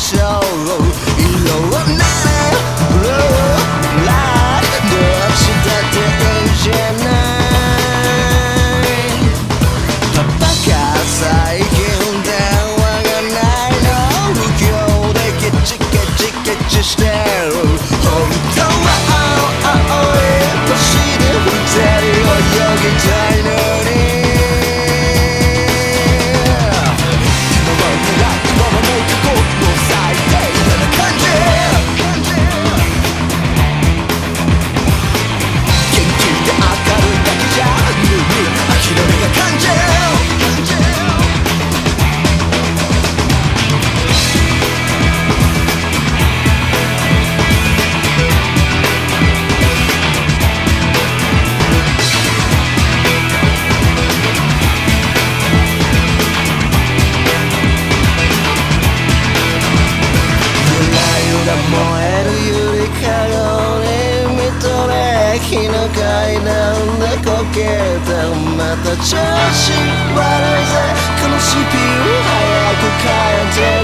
笑容。った調子悪いぜ。この CPU 早く変えて。